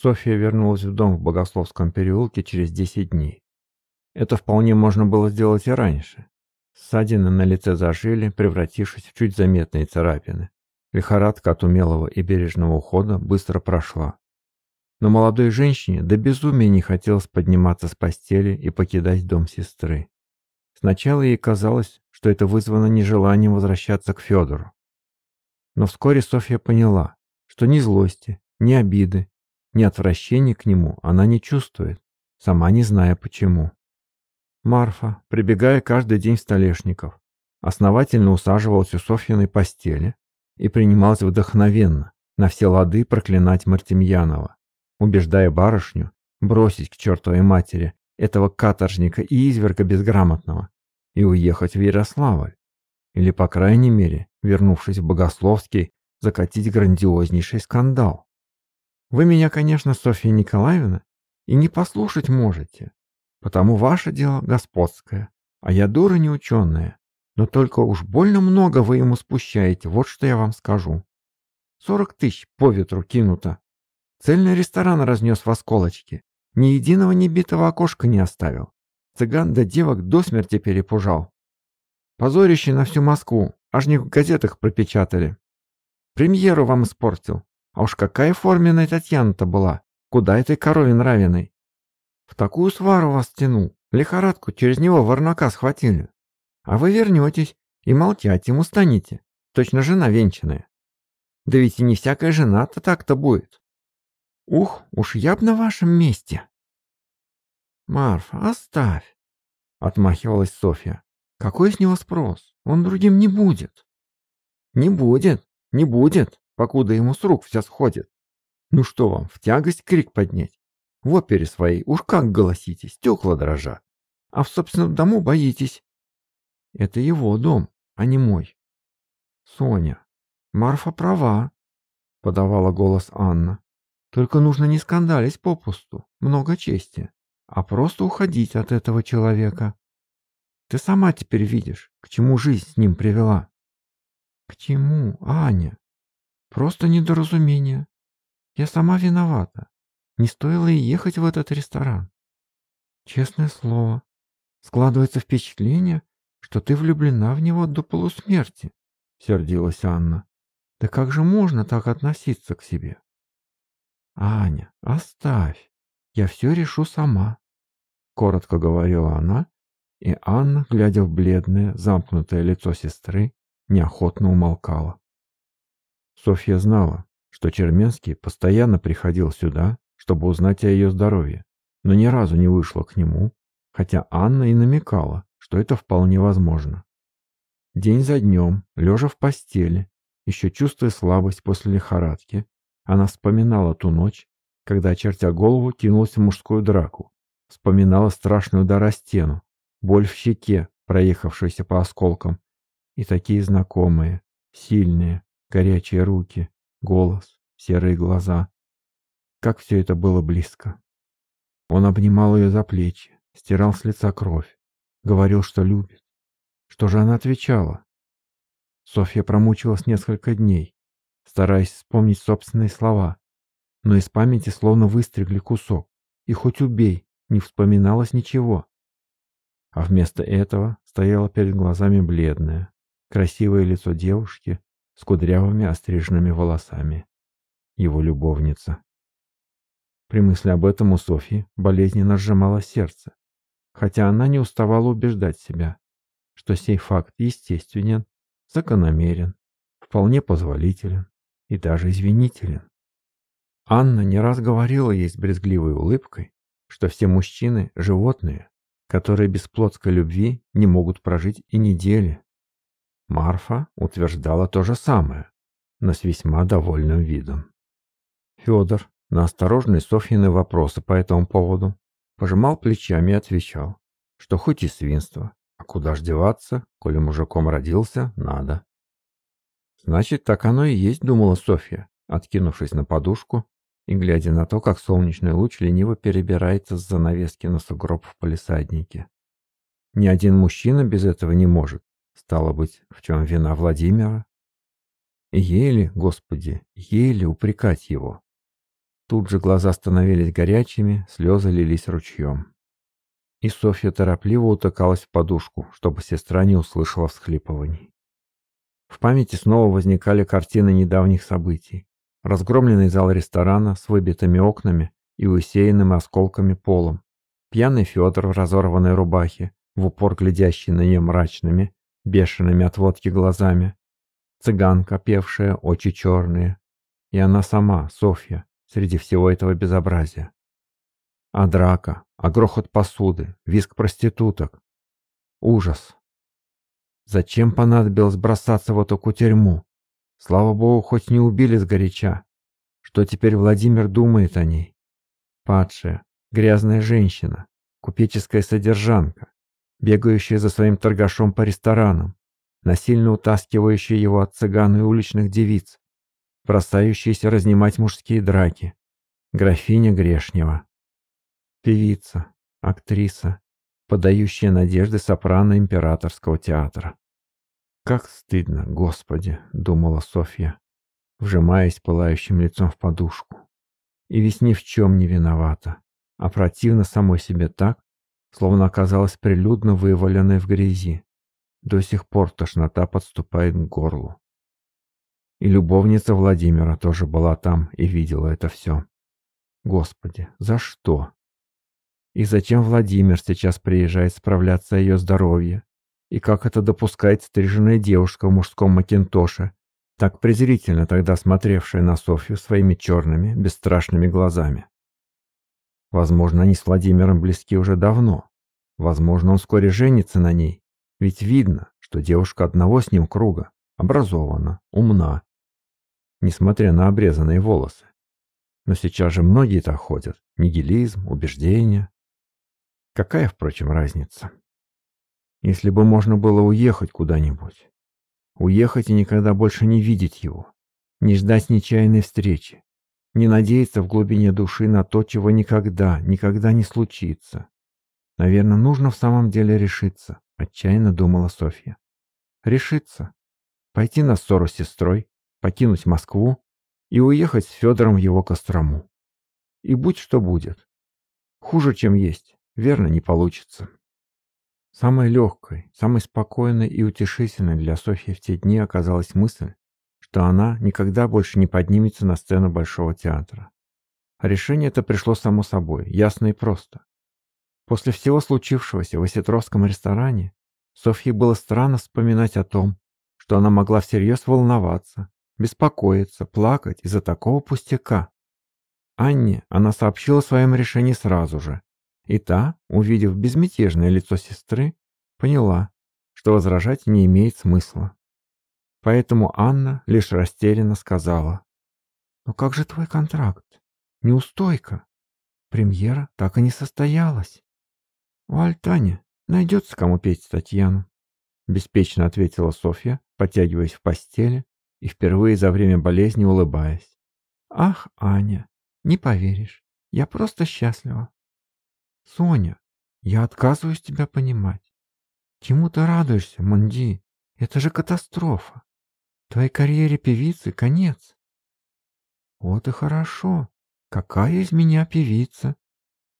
Софья вернулась в дом в Богословском переулке через 10 дней. Это вполне можно было сделать и раньше. Ссадины на лице зажили, превратившись в чуть заметные царапины. Лихорадка от умелого и бережного ухода быстро прошла. Но молодой женщине до безумия не хотелось подниматься с постели и покидать дом сестры. Сначала ей казалось, что это вызвано нежеланием возвращаться к Федору. Но вскоре Софья поняла, что ни злости, ни обиды, ни отвращения к нему она не чувствует, сама не зная почему. Марфа, прибегая каждый день в Столешников, основательно усаживалась у Софьиной постели и принималась вдохновенно на все лады проклинать Мартемьянова, убеждая барышню бросить к чертовой матери этого каторжника и изверга безграмотного и уехать в Ярославль, или, по крайней мере, вернувшись в Богословский, закатить грандиознейший скандал. Вы меня, конечно, Софья Николаевна, и не послушать можете, потому ваше дело господское, а я дура неученая, но только уж больно много вы ему спущаете, вот что я вам скажу. Сорок тысяч по ветру кинуто. Цельный ресторан разнес в осколочки, ни единого небитого окошка не оставил. Цыган да девок до смерти перепужал. Позорище на всю Москву, аж не в газетах пропечатали. Премьеру вам испортил. А уж какая форменная Татьяна-то была, куда этой корове нравиной. В такую свару вас тянул, лихорадку через него ворнака схватили. А вы вернетесь и молчать ему станете, точно жена венчанная. Да ведь и не всякая жена-то так-то будет. Ух, уж я б на вашем месте. Марфа, оставь, отмахивалась Софья. Какой с него спрос? Он другим не будет. Не будет, не будет, покуда ему с рук вся сходит. Ну что вам, в тягость крик поднять? В опере своей уж как голосите, стекла дрожат. А в собственном дому боитесь. Это его дом, а не мой. Соня, Марфа права, подавала голос Анна. Только нужно не скандалить попусту, много чести, а просто уходить от этого человека. Ты сама теперь видишь, к чему жизнь с ним привела. К чему, Аня? Просто недоразумение. Я сама виновата. Не стоило и ехать в этот ресторан. Честное слово, складывается впечатление, что ты влюблена в него до полусмерти, сердилась Анна. Да как же можно так относиться к себе? «Аня, оставь, я все решу сама», — коротко говорила она, и Анна, глядя в бледное, замкнутое лицо сестры, неохотно умолкала. Софья знала, что Черменский постоянно приходил сюда, чтобы узнать о ее здоровье, но ни разу не вышла к нему, хотя Анна и намекала, что это вполне возможно. День за днем, лежа в постели, еще чувствуя слабость после лихорадки, она вспоминала ту ночь, когда, очертя голову, кинулась в мужскую драку. Вспоминала страшный удар о стену, боль в щеке, проехавшуюся по осколкам, и такие знакомые, сильные, горячие руки, голос, серые глаза. Как все это было близко. Он обнимал ее за плечи, стирал с лица кровь, говорил, что любит. Что же она отвечала? Софья промучилась несколько дней, стараясь вспомнить собственные слова. Но из памяти словно выстригли кусок, и хоть убей, не вспоминалось ничего. А вместо этого стояло перед глазами бледное, красивое лицо девушки с кудрявыми остриженными волосами. Его любовница. При мысли об этом у Софьи болезненно сжимало сердце, хотя она не уставала убеждать себя, что сей факт естественен, закономерен, вполне позволителен и даже извинителен. Анна не раз говорила ей с брезгливой улыбкой, что все мужчины – животные, которые без плотской любви не могут прожить и недели. Марфа утверждала то же самое, но с весьма довольным видом. Федор на осторожные Софьины вопросы по этому поводу пожимал плечами и отвечал, что хоть и свинство, а куда ж деваться, коли мужиком родился, надо. Значит, так оно и есть, думала Софья, откинувшись на подушку и глядя на то, как солнечный луч лениво перебирается с занавески на сугроб в палисаднике. Ни один мужчина без этого не может. Стало быть, в чем вина Владимира? Еле, Господи, еле упрекать его. Тут же глаза становились горячими, слезы лились ручьем. И Софья торопливо утыкалась в подушку, чтобы сестра не услышала всхлипываний. В памяти снова возникали картины недавних событий. Разгромленный зал ресторана с выбитыми окнами и усеянным осколками полом. Пьяный Федор в разорванной рубахе, в упор глядящий на нее мрачными, бешеными от водки глазами. Цыганка, певшая, очи черные. И она сама, Софья, среди всего этого безобразия. А драка, а грохот посуды, визг проституток. Ужас. Зачем понадобилось бросаться в эту кутерьму? Слава богу, хоть не убили сгоряча. Что теперь Владимир думает о ней? Падшая, грязная женщина, купеческая содержанка, бегающая за своим торгашом по ресторанам, насильно утаскивающая его от цыган и уличных девиц, бросающаяся разнимать мужские драки. Графиня Грешнева. Певица, актриса, подающая надежды сопрано императорского театра. «Как стыдно, Господи!» — думала Софья, вжимаясь пылающим лицом в подушку. И ведь ни в чем не виновата, а противно самой себе так, словно оказалась прилюдно вываленной в грязи. До сих пор тошнота подступает к горлу. И любовница Владимира тоже была там и видела это все. Господи, за что? И зачем Владимир сейчас приезжает справляться о ее здоровье? И как это допускает стриженная девушка в мужском макинтоше, так презрительно тогда смотревшая на Софью своими черными, бесстрашными глазами? Возможно, они с Владимиром близки уже давно. Возможно, он вскоре женится на ней. Ведь видно, что девушка одного с ним круга, образована, умна, несмотря на обрезанные волосы. Но сейчас же многие так ходят. Нигилизм, убеждения. Какая, впрочем, разница? Если бы можно было уехать куда-нибудь. Уехать и никогда больше не видеть его. Не ждать нечаянной встречи. Не надеяться в глубине души на то, чего никогда, никогда не случится. Наверное, нужно в самом деле решиться, отчаянно думала Софья. Решиться. Пойти на ссору с сестрой, покинуть Москву и уехать с Федором в его Кострому. И будь что будет. Хуже, чем есть, верно, не получится. Самой легкой, самой спокойной и утешительной для Софьи в те дни оказалась мысль, что она никогда больше не поднимется на сцену Большого театра. решение это пришло само собой, ясно и просто. После всего случившегося в Осетровском ресторане Софье было странно вспоминать о том, что она могла всерьез волноваться, беспокоиться, плакать из-за такого пустяка. Анне она сообщила о своем решении сразу же, и та, увидев безмятежное лицо сестры, поняла, что возражать не имеет смысла. Поэтому Анна лишь растерянно сказала. «Но как же твой контракт? Неустойка. Премьера так и не состоялась». «У Альтани найдется кому петь Татьяну», — беспечно ответила Софья, потягиваясь в постели и впервые за время болезни улыбаясь. «Ах, Аня, не поверишь, я просто счастлива. Соня, я отказываюсь тебя понимать. Чему ты радуешься, Монди? Это же катастрофа. Твоей карьере певицы конец. Вот и хорошо. Какая из меня певица?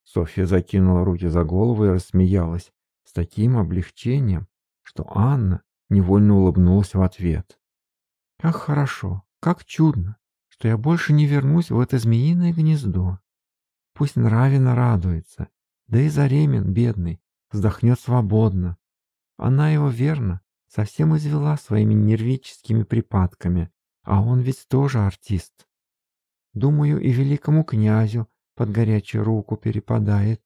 Софья закинула руки за голову и рассмеялась с таким облегчением, что Анна невольно улыбнулась в ответ. Как хорошо, как чудно, что я больше не вернусь в это змеиное гнездо. Пусть Нравина радуется, да и Заремин, бедный, вздохнет свободно. Она его верно совсем извела своими нервическими припадками, а он ведь тоже артист. Думаю, и великому князю под горячую руку перепадает.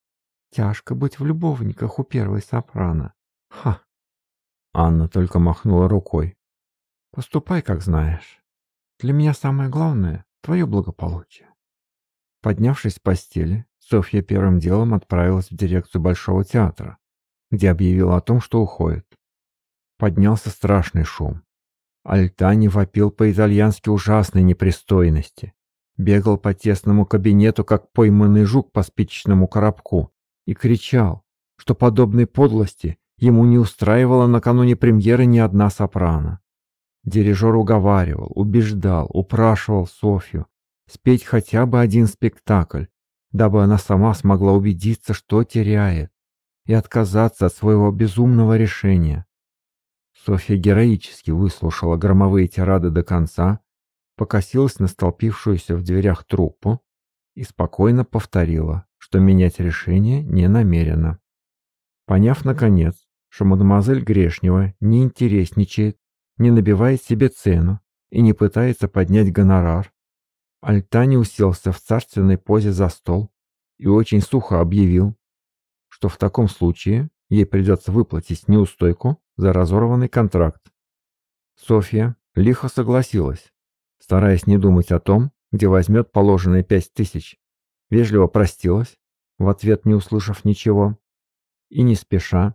Тяжко быть в любовниках у первой сопрано. Ха! Анна только махнула рукой. Поступай, как знаешь. Для меня самое главное — твое благополучие. Поднявшись с постели, Софья первым делом отправилась в дирекцию Большого театра, где объявила о том, что уходит. Поднялся страшный шум. Альтани вопил по-итальянски ужасной непристойности. Бегал по тесному кабинету, как пойманный жук по спичечному коробку, и кричал, что подобной подлости ему не устраивала накануне премьеры ни одна сопрано. Дирижер уговаривал, убеждал, упрашивал Софью, спеть хотя бы один спектакль, дабы она сама смогла убедиться, что теряет, и отказаться от своего безумного решения. Софья героически выслушала громовые тирады до конца, покосилась на столпившуюся в дверях труппу и спокойно повторила, что менять решение не намерена. Поняв, наконец, что мадемуазель Грешнева не интересничает, не набивает себе цену и не пытается поднять гонорар, Альтани уселся в царственной позе за стол и очень сухо объявил, что в таком случае ей придется выплатить неустойку за разорванный контракт. Софья лихо согласилась, стараясь не думать о том, где возьмет положенные пять тысяч, вежливо простилась, в ответ не услышав ничего, и не спеша,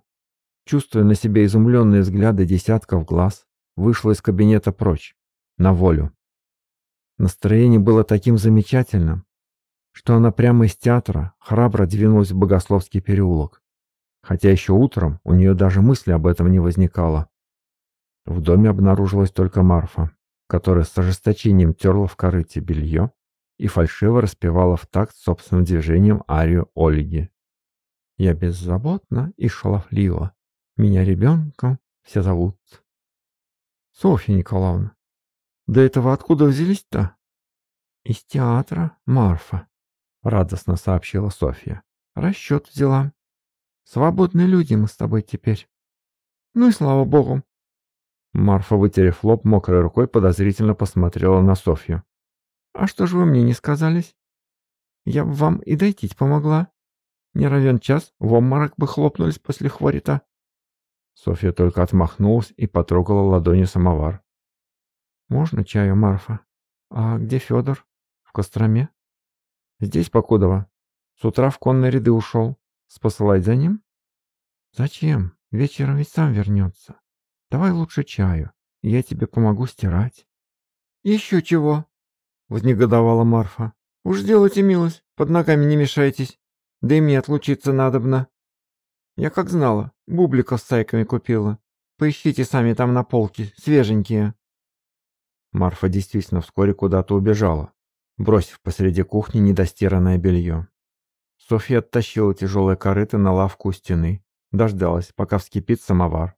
чувствуя на себе изумленные взгляды десятков глаз, вышла из кабинета прочь, на волю. Настроение было таким замечательным, что она прямо из театра храбро двинулась в Богословский переулок, хотя еще утром у нее даже мысли об этом не возникало. В доме обнаружилась только Марфа, которая с ожесточением терла в корыте белье и фальшиво распевала в такт собственным движением арию Ольги. «Я беззаботна и шаловлива, меня ребенком все зовут». «Софья Николаевна, да этого откуда взялись-то? Из театра, Марфа, радостно сообщила Софья. Расчет взяла. Свободные люди мы с тобой теперь. Ну и слава богу. Марфа, вытерев лоб мокрой рукой, подозрительно посмотрела на Софью. «А что же вы мне не сказались? Я бы вам и дойти помогла. Не равен час, в обморок бы хлопнулись после хворита». Софья только отмахнулась и потрогала ладонью самовар. «Можно чаю, Марфа? А где Федор? В Костроме?» «Здесь, Покудова. С утра в конные ряды ушел. Спосылать за ним?» «Зачем? Вечером ведь сам вернется. Давай лучше чаю, я тебе помогу стирать». «Еще чего?» — вознегодовала Марфа. «Уж сделайте милость, под ногами не мешайтесь. Да и мне отлучиться надобно. Я как знала, бубликов с сайками купила. Поищите сами там на полке, свеженькие». Марфа действительно вскоре куда-то убежала, бросив посреди кухни недостиранное белье. Софья оттащила тяжелое корыто на лавку у стены, дождалась, пока вскипит самовар.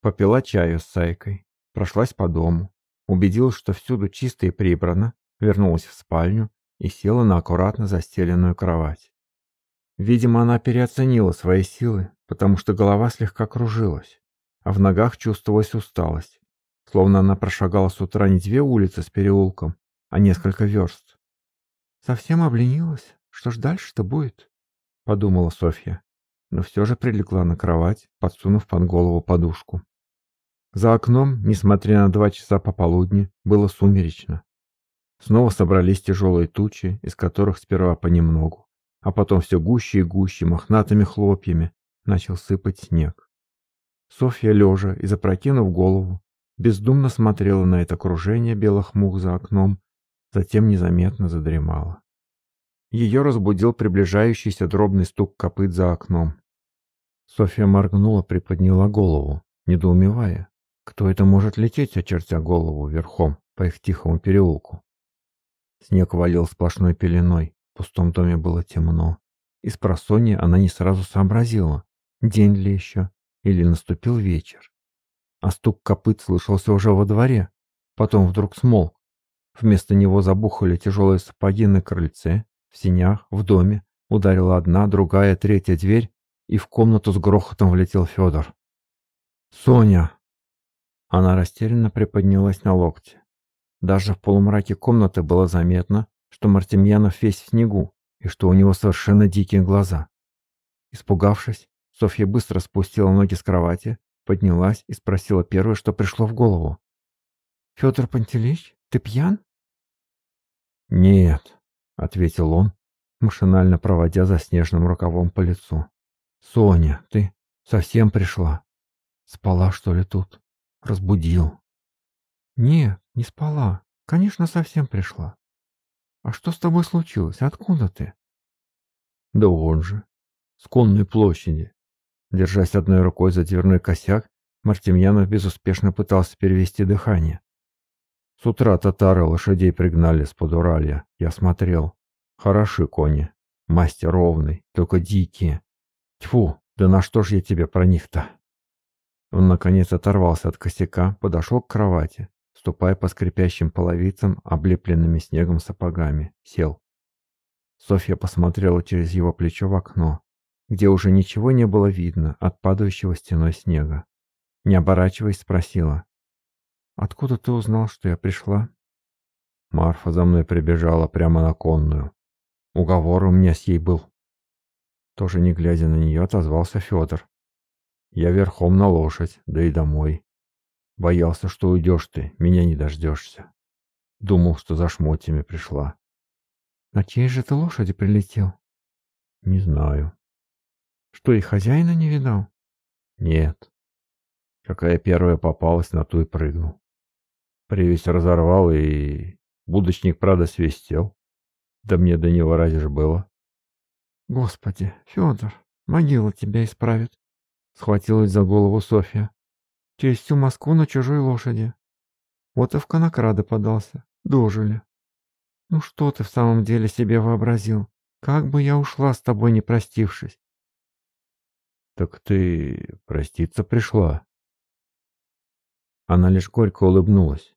Попила чаю с Сайкой, прошлась по дому, убедилась, что всюду чисто и прибрано, вернулась в спальню и села на аккуратно застеленную кровать. Видимо, она переоценила свои силы, потому что голова слегка кружилась, а в ногах чувствовалась усталость словно она прошагала с утра не две улицы с переулком, а несколько верст. «Совсем обленилась? Что ж дальше-то будет?» — подумала Софья, но все же прилегла на кровать, подсунув под голову подушку. За окном, несмотря на два часа пополудни, было сумеречно. Снова собрались тяжелые тучи, из которых сперва понемногу, а потом все гуще и гуще мохнатыми хлопьями начал сыпать снег. Софья, лежа и запрокинув голову, бездумно смотрела на это окружение белых мух за окном, затем незаметно задремала. Ее разбудил приближающийся дробный стук копыт за окном. Софья моргнула, приподняла голову, недоумевая, кто это может лететь, очертя голову верхом по их тихому переулку. Снег валил сплошной пеленой, в пустом доме было темно. Из просонья она не сразу сообразила, день ли еще, или наступил вечер а стук копыт слышался уже во дворе. Потом вдруг смолк. Вместо него забухали тяжелые сапоги на крыльце, в синях, в доме. Ударила одна, другая, третья дверь, и в комнату с грохотом влетел Федор. «Соня!» Она растерянно приподнялась на локте. Даже в полумраке комнаты было заметно, что Мартемьянов весь в снегу и что у него совершенно дикие глаза. Испугавшись, Софья быстро спустила ноги с кровати, поднялась и спросила первое, что пришло в голову. «Федор Пантелеич, ты пьян?» «Нет», — ответил он, машинально проводя за снежным рукавом по лицу. «Соня, ты совсем пришла? Спала, что ли, тут? Разбудил?» «Нет, не спала. Конечно, совсем пришла. А что с тобой случилось? Откуда ты?» «Да он же, с конной площади. Держась одной рукой за дверной косяк, Мартемьянов безуспешно пытался перевести дыхание. С утра татары лошадей пригнали с подуралья. Я смотрел. Хороши кони. Мастер ровный, только дикие. Тьфу, да на что ж я тебе про них-то? Он, наконец, оторвался от косяка, подошел к кровати, ступая по скрипящим половицам, облепленными снегом сапогами, сел. Софья посмотрела через его плечо в окно, где уже ничего не было видно от падающего стеной снега. Не оборачиваясь, спросила. «Откуда ты узнал, что я пришла?» Марфа за мной прибежала прямо на конную. Уговор у меня с ей был. Тоже не глядя на нее, отозвался Федор. Я верхом на лошадь, да и домой. Боялся, что уйдешь ты, меня не дождешься. Думал, что за шмотьями пришла. На чьей же ты лошади прилетел? Не знаю. Что, и хозяина не видал? Нет. Какая первая попалась, на ту и прыгнул. Привязь разорвал, и будочник, правда, свистел. Да мне до него разве ж было? Господи, Федор, могила тебя исправит. Схватилась за голову Софья. Через всю Москву на чужой лошади. Вот и в конокрады подался. Дожили. Ну что ты в самом деле себе вообразил? Как бы я ушла с тобой, не простившись? Так ты проститься пришла. Она лишь горько улыбнулась.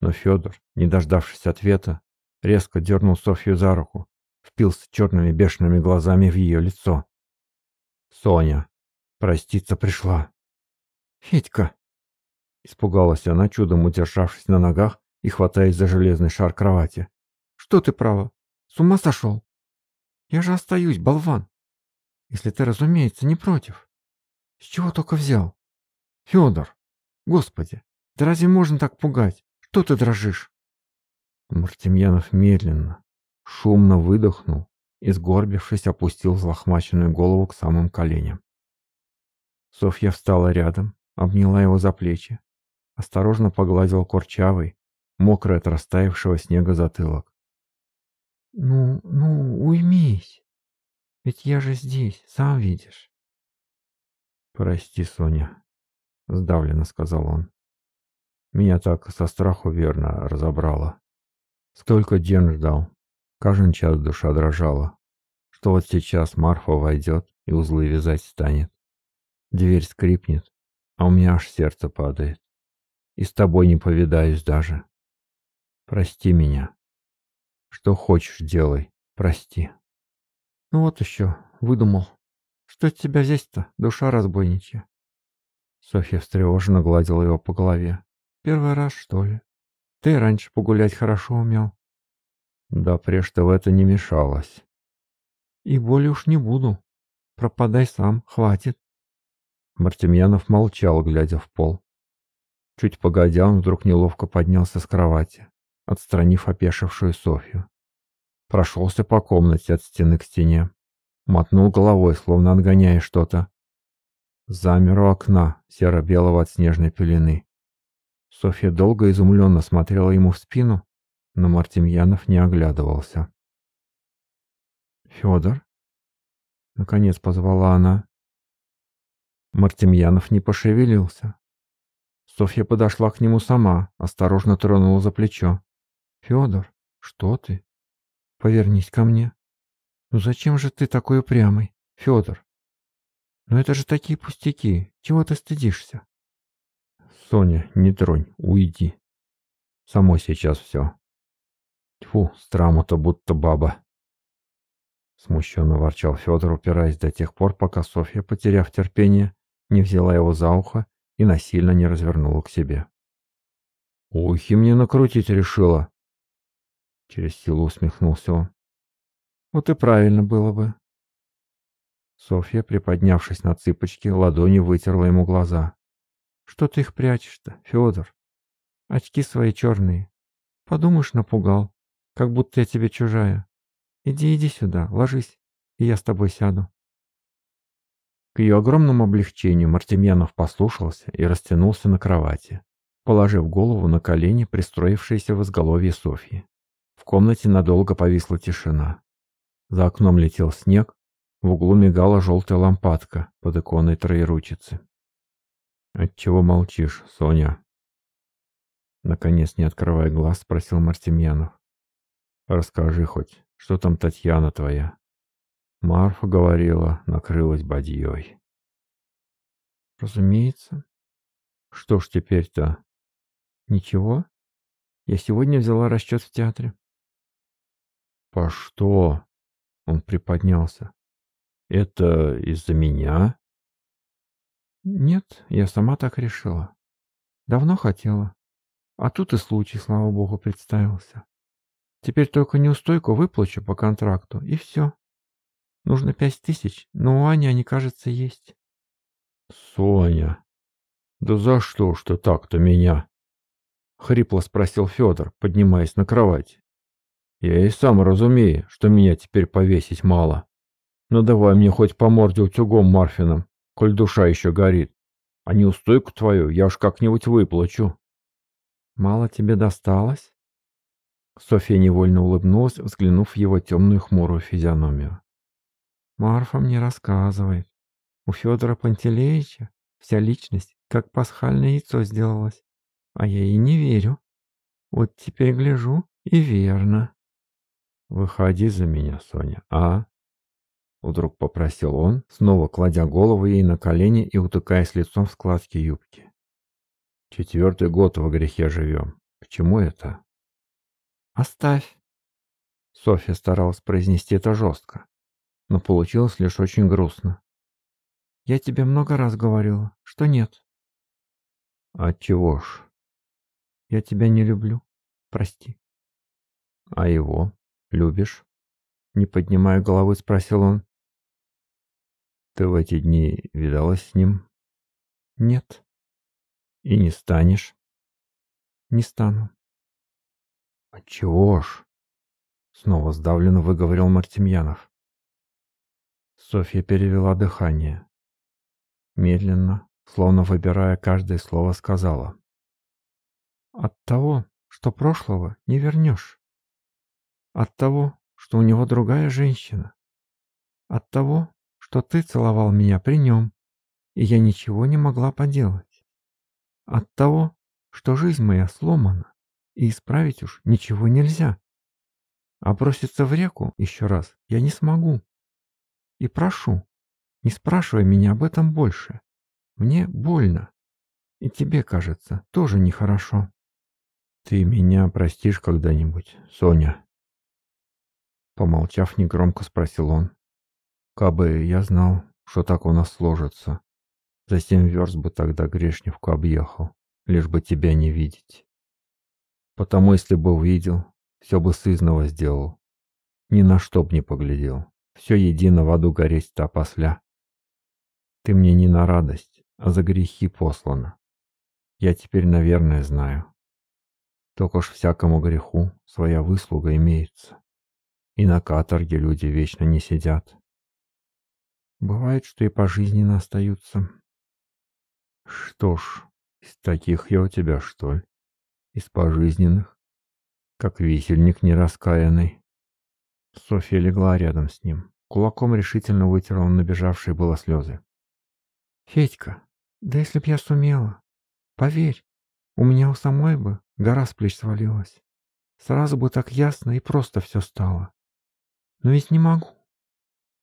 Но Федор, не дождавшись ответа, резко дернул Софью за руку, впился черными бешеными глазами в ее лицо. «Соня, проститься пришла». «Федька!» Испугалась она, чудом удержавшись на ногах и хватаясь за железный шар кровати. «Что ты право? С ума сошел? Я же остаюсь, болван. Если ты, разумеется, не против. С чего только взял? Федор, господи, да разве можно так пугать? Что ты дрожишь?» Мартемьянов медленно, шумно выдохнул и, сгорбившись, опустил взлохмаченную голову к самым коленям. Софья встала рядом, обняла его за плечи, осторожно погладила курчавый, мокрый от растаявшего снега затылок. «Ну, ну, уймись, ведь я же здесь, сам видишь». «Прости, Соня», — сдавленно сказал он. «Меня так со страху верно разобрало. Столько ден ждал. Каждый час душа дрожала. Что вот сейчас Марфа войдет и узлы вязать станет. Дверь скрипнет, а у меня аж сердце падает. И с тобой не повидаюсь даже. Прости меня. Что хочешь, делай. Прости. Ну вот еще, выдумал. Что от тебя здесь-то, душа разбойничья? Софья встревоженно гладила его по голове. Первый раз, что ли? Ты раньше погулять хорошо умел. Да прежде в это не мешалось. И более уж не буду. Пропадай сам, хватит. Мартемьянов молчал, глядя в пол. Чуть погодя, он вдруг неловко поднялся с кровати, отстранив опешившую Софью. Прошелся по комнате от стены к стене. Мотнул головой, словно отгоняя что-то. Замер у окна, серо-белого от снежной пелены. Софья долго изумленно смотрела ему в спину, но Мартемьянов не оглядывался. «Федор?» — наконец позвала она. Мартемьянов не пошевелился. Софья подошла к нему сама, осторожно тронула за плечо. «Федор, что ты? Повернись ко мне. Ну зачем же ты такой упрямый, Федор? Ну это же такие пустяки, чего ты стыдишься?» Соня, не тронь, уйди. Само сейчас все. Тьфу, страму-то будто баба. Смущенно ворчал Федор, упираясь до тех пор, пока Софья, потеряв терпение, не взяла его за ухо и насильно не развернула к себе. «Ухи мне накрутить решила!» Через силу усмехнулся он. «Вот и правильно было бы!» Софья, приподнявшись на цыпочки, ладонью вытерла ему глаза. Что ты их прячешь-то, Федор? Очки свои черные. Подумаешь, напугал, как будто я тебе чужая. Иди, иди сюда, ложись, и я с тобой сяду. К ее огромному облегчению Мартемьянов послушался и растянулся на кровати, положив голову на колени, пристроившиеся в изголовье Софьи. В комнате надолго повисла тишина. За окном летел снег, в углу мигала желтая лампадка под иконой троеручицы. «Отчего молчишь, Соня?» Наконец, не открывая глаз, спросил Мартемьянов. Расскажи хоть, что там Татьяна твоя? Марфа говорила, накрылась бадьей. Разумеется. Что ж теперь-то? Ничего. Я сегодня взяла расчет в театре. По что? Он приподнялся. Это из-за меня? Нет, я сама так решила. Давно хотела. А тут и случай, слава богу, представился. Теперь только неустойку выплачу по контракту, и все. Нужно пять тысяч, но у Ани они, кажется, есть. Соня, да за что ж ты так-то меня? Хрипло спросил Федор, поднимаясь на кровать. Я и сам разумею, что меня теперь повесить мало. Но давай мне хоть по морде утюгом Марфином, коль душа еще горит. А неустойку твою я уж как-нибудь выплачу. Мало тебе досталось? Софья невольно улыбнулась, взглянув в его темную хмурую физиономию. Марфа мне рассказывает. У Федора Пантелеича вся личность как пасхальное яйцо сделалась. А я ей не верю. Вот теперь гляжу, и верно. Выходи за меня, Соня, а? Вдруг попросил он, снова кладя голову ей на колени и утыкаясь лицом в складки юбки. Четвертый год во грехе живем. К чему это? Оставь. Софья старалась произнести это жестко, но получилось лишь очень грустно. Я тебе много раз говорила, что нет. Отчего ж? Я тебя не люблю. Прости. А его любишь? Не поднимая головы, спросил он. Ты в эти дни видалась с ним? Нет. И не станешь? Не стану. Отчего ж? Снова сдавленно выговорил Мартемьянов. Софья перевела дыхание. Медленно, словно выбирая каждое слово, сказала. От того, что прошлого не вернешь. От того, что у него другая женщина. От того, что ты целовал меня при нем, и я ничего не могла поделать. От того, что жизнь моя сломана, и исправить уж ничего нельзя. А броситься в реку еще раз я не смогу. И прошу, не спрашивай меня об этом больше. Мне больно. И тебе, кажется, тоже нехорошо. Ты меня простишь когда-нибудь, Соня? Помолчав, негромко спросил он. Кабы я знал, что так у нас сложится, за семь верст бы тогда Грешневку объехал, лишь бы тебя не видеть. Потому, если бы увидел, все бы сызново сделал. Ни на что б не поглядел. Все едино в аду гореть-то посля. Ты мне не на радость, а за грехи послана. Я теперь, наверное, знаю. Только ж всякому греху своя выслуга имеется. И на каторге люди вечно не сидят. Бывает, что и пожизненно остаются. Что ж, из таких я у тебя, что ли? Из пожизненных? Как висельник нераскаянный. Софья легла рядом с ним. Кулаком решительно вытерла набежавшие было слезы. «Федька, да если б я сумела, поверь, у меня у самой бы гора с плеч свалилась. Сразу бы так ясно и просто все стало. Но ведь не могу.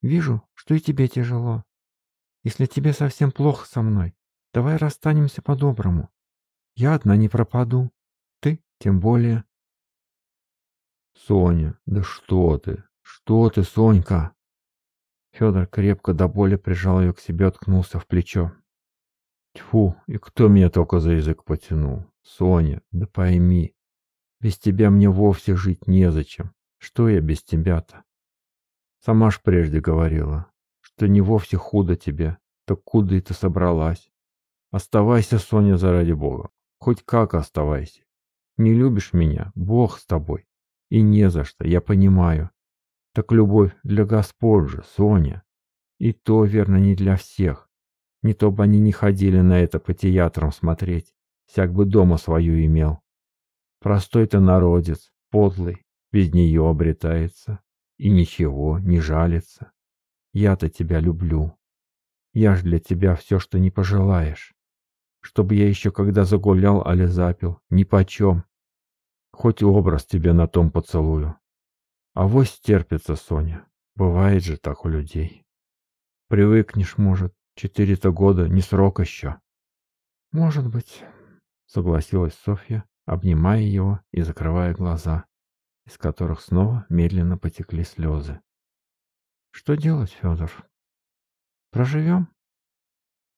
Вижу, что и тебе тяжело. Если тебе совсем плохо со мной, давай расстанемся по-доброму. Я одна не пропаду. Ты тем более. Соня, да что ты? Что ты, Сонька? Федор крепко до боли прижал ее к себе, откнулся в плечо. Тьфу, и кто меня только за язык потянул? Соня, да пойми, без тебя мне вовсе жить незачем. Что я без тебя-то? Сама ж прежде говорила, что не вовсе худо тебе, так куда и ты собралась? Оставайся, Соня, заради Бога. Хоть как оставайся. Не любишь меня, Бог с тобой. И не за что, я понимаю. Так любовь для Господь же, Соня. И то, верно, не для всех. Не то бы они не ходили на это по театрам смотреть. Всяк бы дома свою имел. Простой ты народец, подлый, без нее обретается. И ничего, не жалится. Я-то тебя люблю. Я ж для тебя все, что не пожелаешь. чтобы я еще когда загулял, али запил, ни почем. Хоть образ тебе на том поцелую. А вось терпится, Соня. Бывает же так у людей. Привыкнешь, может, четыре-то года, не срок еще. Может быть, согласилась Софья, обнимая его и закрывая глаза, из которых снова медленно потекли слезы. Что делать, Федор? Проживем?